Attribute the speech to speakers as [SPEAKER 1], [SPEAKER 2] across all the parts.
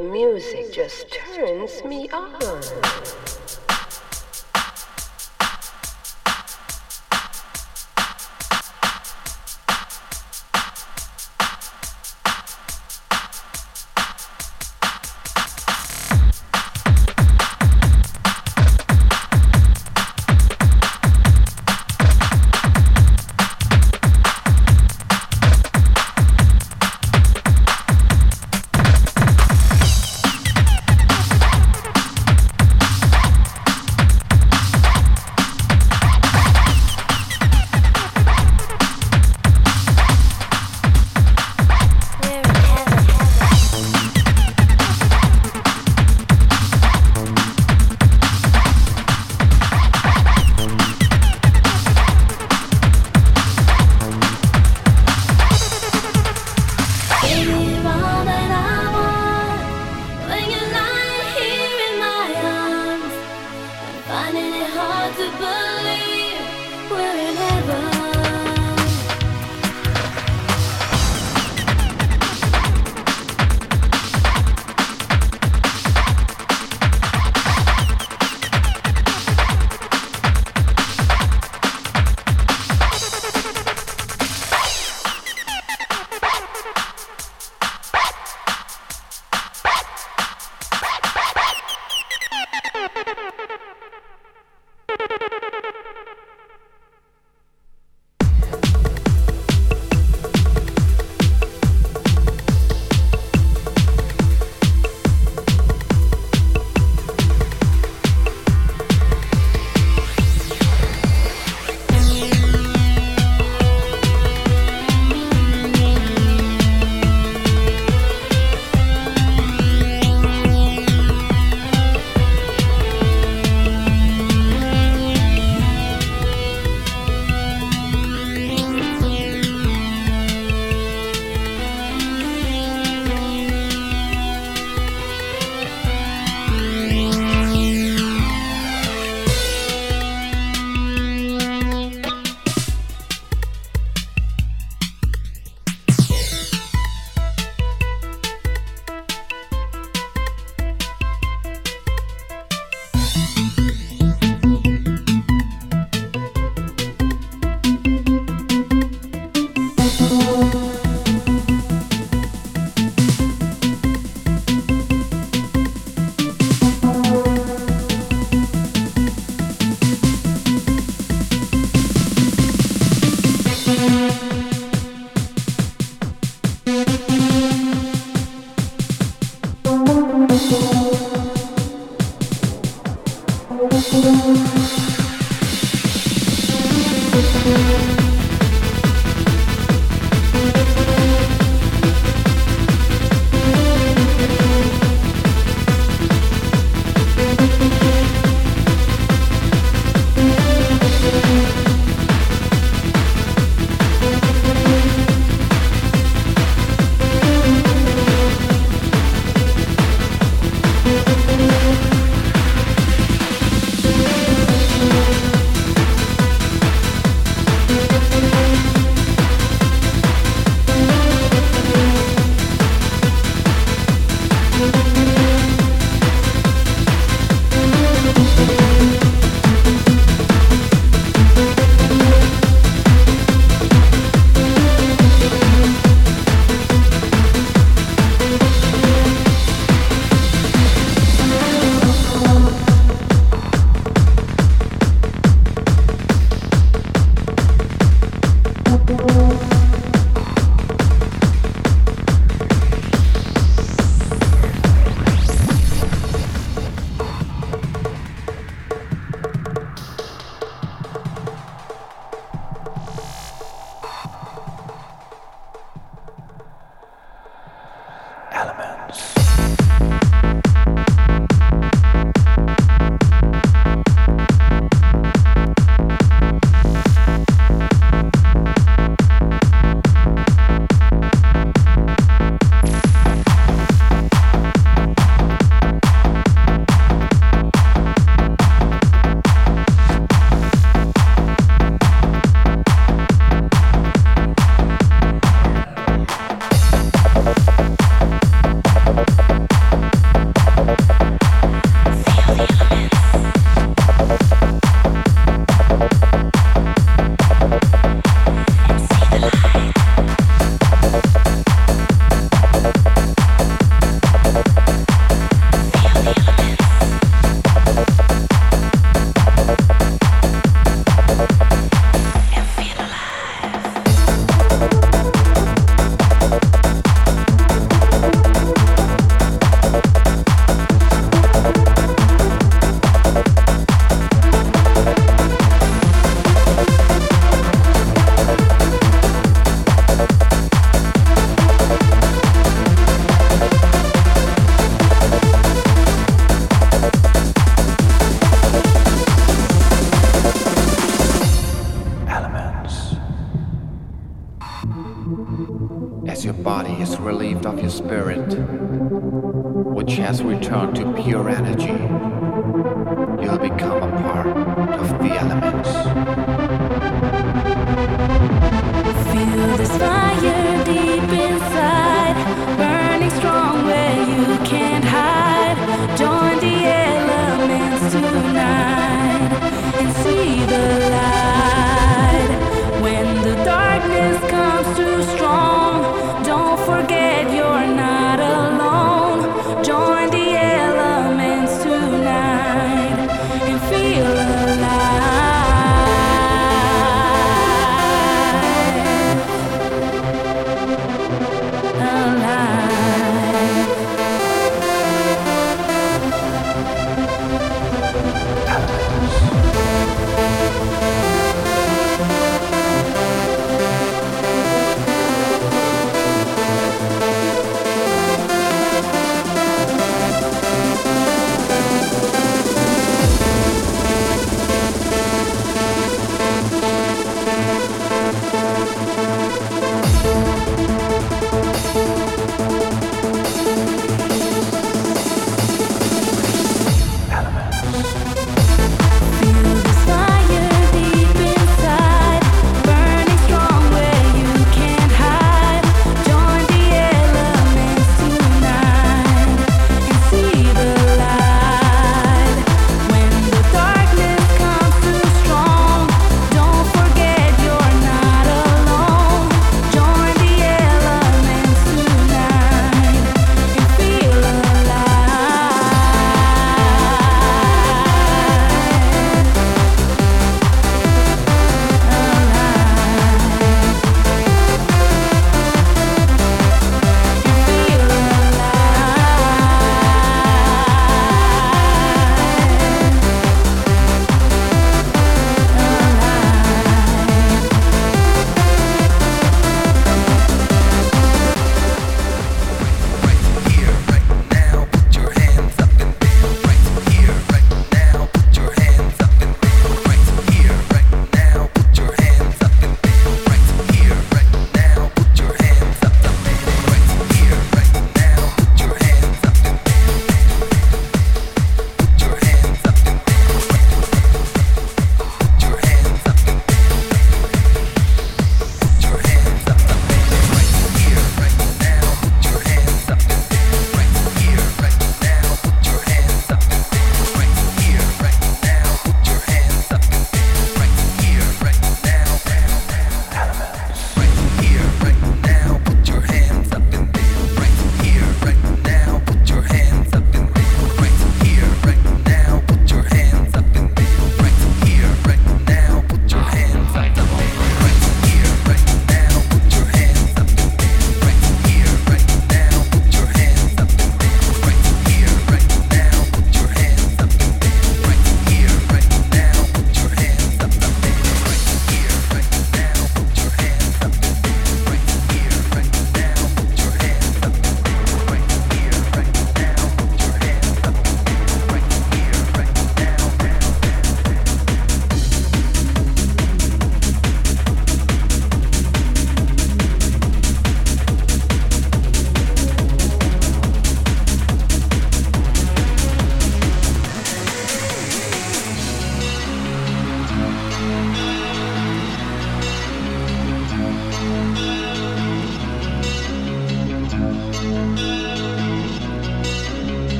[SPEAKER 1] The music just turns me on.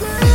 [SPEAKER 2] Let's.